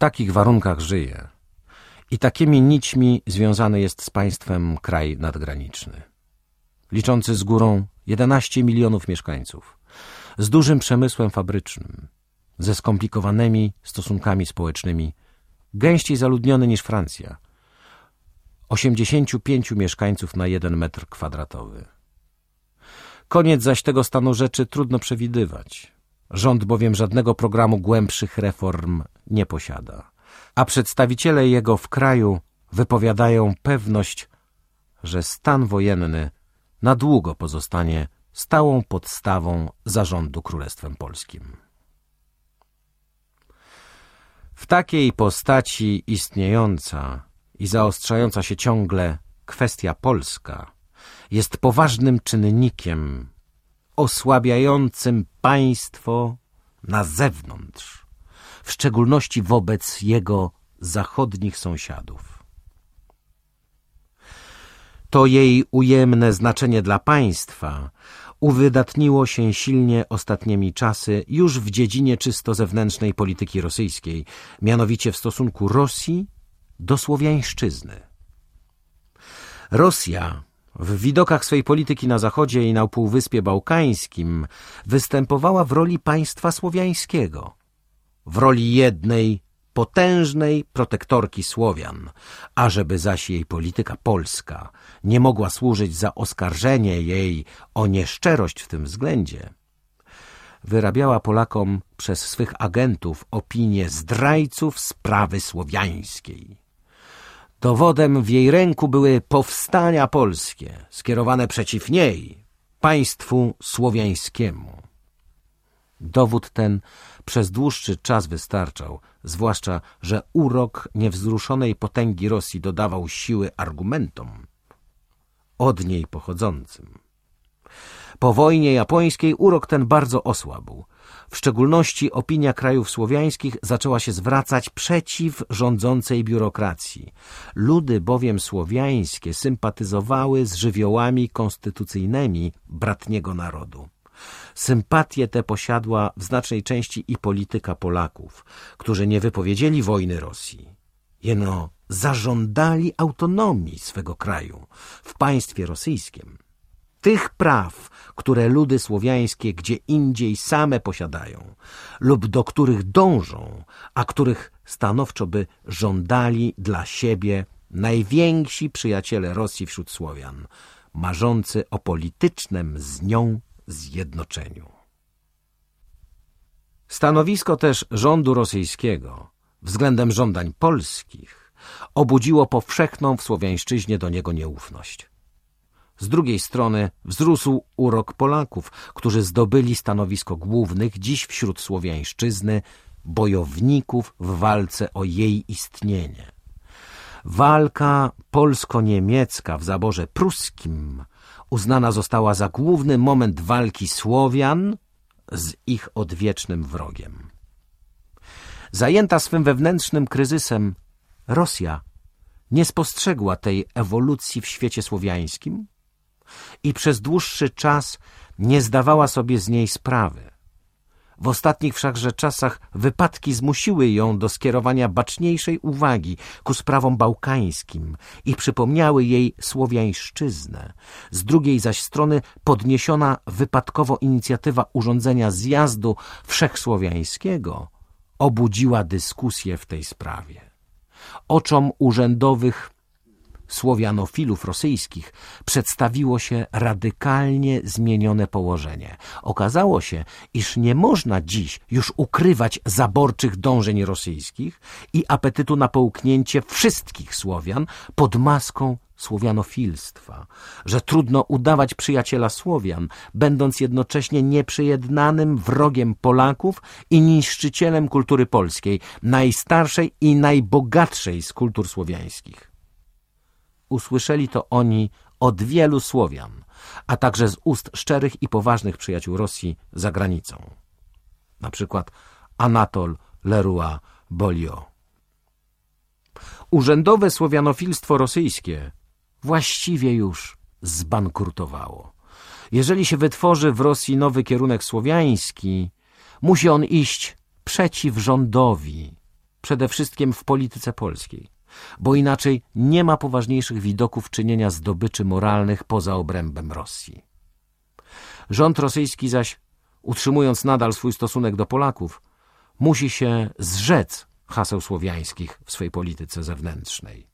takich warunkach żyje i takimi nićmi związany jest z państwem kraj nadgraniczny. Liczący z górą 11 milionów mieszkańców, z dużym przemysłem fabrycznym, ze skomplikowanymi stosunkami społecznymi, gęściej zaludniony niż Francja, 85 mieszkańców na jeden metr kwadratowy. Koniec zaś tego stanu rzeczy trudno przewidywać. Rząd bowiem żadnego programu głębszych reform nie posiada, a przedstawiciele jego w kraju wypowiadają pewność, że stan wojenny na długo pozostanie stałą podstawą zarządu Królestwem Polskim. W takiej postaci istniejąca i zaostrzająca się ciągle kwestia polska jest poważnym czynnikiem osłabiającym państwo na zewnątrz, w szczególności wobec jego zachodnich sąsiadów. To jej ujemne znaczenie dla państwa uwydatniło się silnie ostatnimi czasy już w dziedzinie czysto zewnętrznej polityki rosyjskiej, mianowicie w stosunku Rosji do Słowiańszczyzny. Rosja w widokach swej polityki na Zachodzie i na Półwyspie Bałkańskim występowała w roli państwa słowiańskiego, w roli jednej potężnej protektorki Słowian, ażeby zaś jej polityka polska nie mogła służyć za oskarżenie jej o nieszczerość w tym względzie, wyrabiała Polakom przez swych agentów opinię zdrajców sprawy słowiańskiej. Dowodem w jej ręku były powstania polskie, skierowane przeciw niej, państwu słowiańskiemu. Dowód ten przez dłuższy czas wystarczał, zwłaszcza, że urok niewzruszonej potęgi Rosji dodawał siły argumentom od niej pochodzącym. Po wojnie japońskiej urok ten bardzo osłabł. W szczególności opinia krajów słowiańskich zaczęła się zwracać przeciw rządzącej biurokracji. Ludy bowiem słowiańskie sympatyzowały z żywiołami konstytucyjnymi bratniego narodu. Sympatię tę posiadła w znacznej części i polityka Polaków, którzy nie wypowiedzieli wojny Rosji. Jeno zażądali autonomii swego kraju w państwie rosyjskim tych praw, które ludy słowiańskie gdzie indziej same posiadają lub do których dążą, a których stanowczo by żądali dla siebie najwięksi przyjaciele Rosji wśród Słowian, marzący o politycznym z nią zjednoczeniu. Stanowisko też rządu rosyjskiego względem żądań polskich obudziło powszechną w Słowiańszczyźnie do niego nieufność. Z drugiej strony wzrósł urok Polaków, którzy zdobyli stanowisko głównych dziś wśród Słowiańszczyzny bojowników w walce o jej istnienie. Walka polsko-niemiecka w zaborze pruskim uznana została za główny moment walki Słowian z ich odwiecznym wrogiem. Zajęta swym wewnętrznym kryzysem, Rosja nie spostrzegła tej ewolucji w świecie słowiańskim i przez dłuższy czas nie zdawała sobie z niej sprawy. W ostatnich wszakże czasach wypadki zmusiły ją do skierowania baczniejszej uwagi ku sprawom bałkańskim i przypomniały jej słowiańszczyznę. Z drugiej zaś strony podniesiona wypadkowo inicjatywa urządzenia zjazdu wszechsłowiańskiego obudziła dyskusję w tej sprawie. Oczom urzędowych słowianofilów rosyjskich przedstawiło się radykalnie zmienione położenie. Okazało się, iż nie można dziś już ukrywać zaborczych dążeń rosyjskich i apetytu na połknięcie wszystkich Słowian pod maską słowianofilstwa, że trudno udawać przyjaciela Słowian, będąc jednocześnie nieprzyjednanym wrogiem Polaków i niszczycielem kultury polskiej, najstarszej i najbogatszej z kultur słowiańskich usłyszeli to oni od wielu Słowian, a także z ust szczerych i poważnych przyjaciół Rosji za granicą. Na przykład Anatol Leroy Bolio. Urzędowe słowianofilstwo rosyjskie właściwie już zbankrutowało. Jeżeli się wytworzy w Rosji nowy kierunek słowiański, musi on iść przeciw rządowi, przede wszystkim w polityce polskiej, bo inaczej nie ma poważniejszych widoków czynienia zdobyczy moralnych poza obrębem Rosji. Rząd rosyjski zaś, utrzymując nadal swój stosunek do Polaków, musi się zrzec haseł słowiańskich w swej polityce zewnętrznej.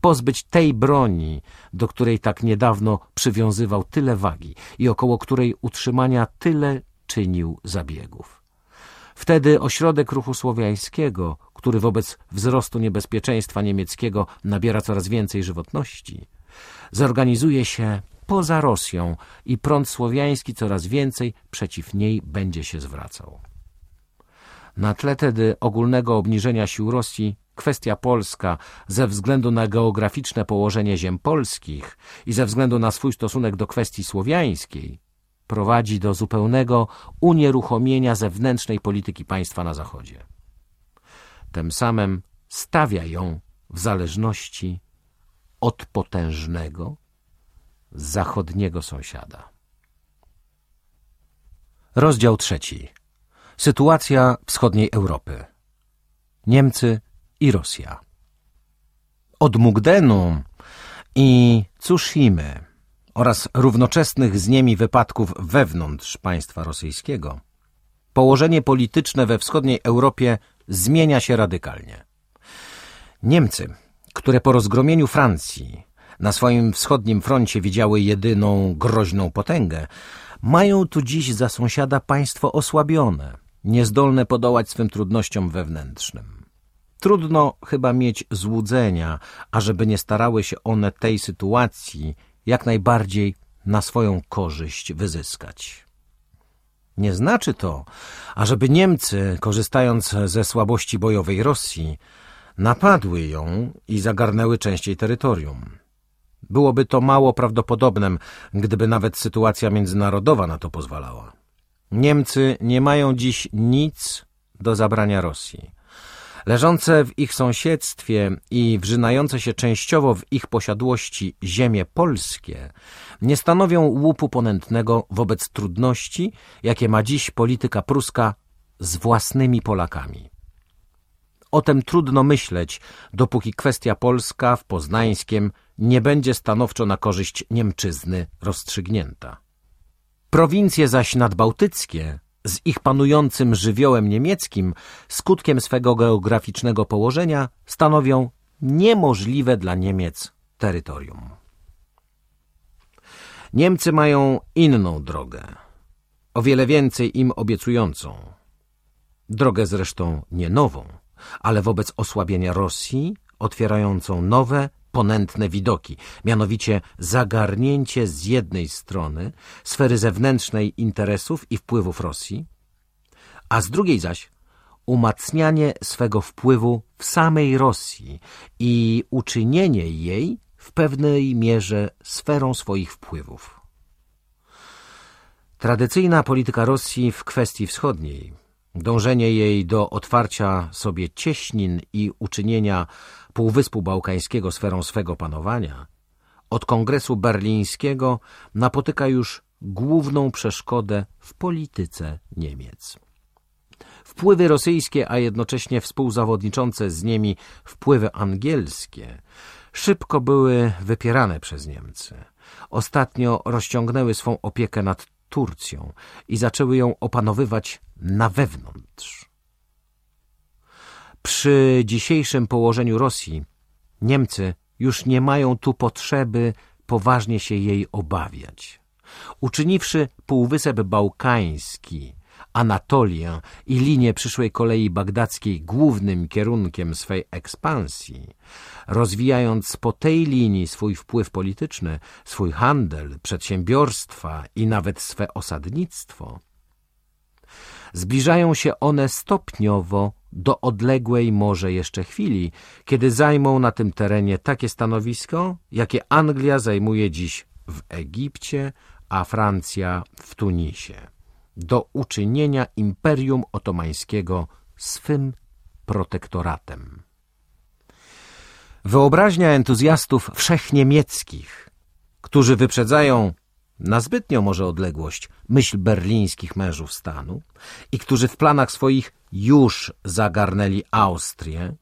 Pozbyć tej broni, do której tak niedawno przywiązywał tyle wagi i około której utrzymania tyle czynił zabiegów. Wtedy ośrodek ruchu słowiańskiego, który wobec wzrostu niebezpieczeństwa niemieckiego nabiera coraz więcej żywotności, zorganizuje się poza Rosją i prąd słowiański coraz więcej przeciw niej będzie się zwracał. Na tle tedy ogólnego obniżenia sił Rosji kwestia polska ze względu na geograficzne położenie ziem polskich i ze względu na swój stosunek do kwestii słowiańskiej prowadzi do zupełnego unieruchomienia zewnętrznej polityki państwa na Zachodzie. Tym samym stawia ją w zależności od potężnego zachodniego sąsiada. Rozdział trzeci. Sytuacja wschodniej Europy. Niemcy i Rosja. Od Mugdenu i Tsushimy oraz równoczesnych z nimi wypadków wewnątrz państwa rosyjskiego, położenie polityczne we wschodniej Europie zmienia się radykalnie. Niemcy, które po rozgromieniu Francji na swoim wschodnim froncie widziały jedyną groźną potęgę, mają tu dziś za sąsiada państwo osłabione, niezdolne podołać swym trudnościom wewnętrznym. Trudno chyba mieć złudzenia, ażeby nie starały się one tej sytuacji jak najbardziej na swoją korzyść wyzyskać. Nie znaczy to, ażeby Niemcy, korzystając ze słabości bojowej Rosji, napadły ją i zagarnęły częściej terytorium. Byłoby to mało prawdopodobnym, gdyby nawet sytuacja międzynarodowa na to pozwalała. Niemcy nie mają dziś nic do zabrania Rosji. Leżące w ich sąsiedztwie i wrzynające się częściowo w ich posiadłości ziemie polskie nie stanowią łupu ponętnego wobec trudności, jakie ma dziś polityka pruska z własnymi Polakami. O tym trudno myśleć, dopóki kwestia polska w Poznańskiem nie będzie stanowczo na korzyść Niemczyzny rozstrzygnięta. Prowincje zaś nadbałtyckie z ich panującym żywiołem niemieckim, skutkiem swego geograficznego położenia, stanowią niemożliwe dla Niemiec terytorium. Niemcy mają inną drogę, o wiele więcej im obiecującą. Drogę zresztą nie nową, ale wobec osłabienia Rosji otwierającą nowe, ponętne widoki, mianowicie zagarnięcie z jednej strony sfery zewnętrznej interesów i wpływów Rosji, a z drugiej zaś umacnianie swego wpływu w samej Rosji i uczynienie jej w pewnej mierze sferą swoich wpływów. Tradycyjna polityka Rosji w kwestii wschodniej, dążenie jej do otwarcia sobie cieśnin i uczynienia Półwyspu Bałkańskiego sferą swego panowania, od Kongresu Berlińskiego napotyka już główną przeszkodę w polityce Niemiec. Wpływy rosyjskie, a jednocześnie współzawodniczące z nimi wpływy angielskie, szybko były wypierane przez Niemcy. Ostatnio rozciągnęły swą opiekę nad Turcją i zaczęły ją opanowywać na wewnątrz. Przy dzisiejszym położeniu Rosji Niemcy już nie mają tu potrzeby poważnie się jej obawiać. Uczyniwszy Półwysep Bałkański, Anatolię i linię przyszłej kolei bagdackiej głównym kierunkiem swej ekspansji, rozwijając po tej linii swój wpływ polityczny, swój handel, przedsiębiorstwa i nawet swe osadnictwo, zbliżają się one stopniowo do odległej może jeszcze chwili, kiedy zajmą na tym terenie takie stanowisko, jakie Anglia zajmuje dziś w Egipcie, a Francja w Tunisie, do uczynienia Imperium Otomańskiego swym protektoratem. Wyobraźnia entuzjastów wszechniemieckich, którzy wyprzedzają na zbytnio może odległość myśl berlińskich mężów stanu i którzy w planach swoich już zagarnęli Austrię,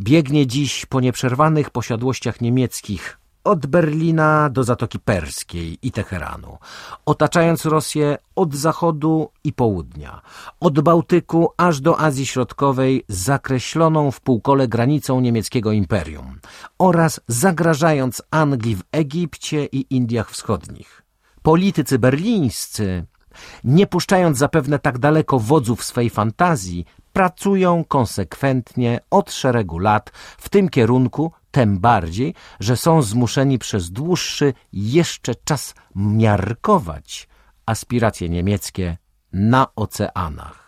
biegnie dziś po nieprzerwanych posiadłościach niemieckich od Berlina do Zatoki Perskiej i Teheranu, otaczając Rosję od zachodu i południa, od Bałtyku aż do Azji Środkowej zakreśloną w półkole granicą niemieckiego imperium oraz zagrażając Anglii w Egipcie i Indiach Wschodnich. Politycy berlińscy, nie puszczając zapewne tak daleko wodzów swej fantazji, pracują konsekwentnie od szeregu lat w tym kierunku, tem bardziej, że są zmuszeni przez dłuższy jeszcze czas miarkować aspiracje niemieckie na oceanach.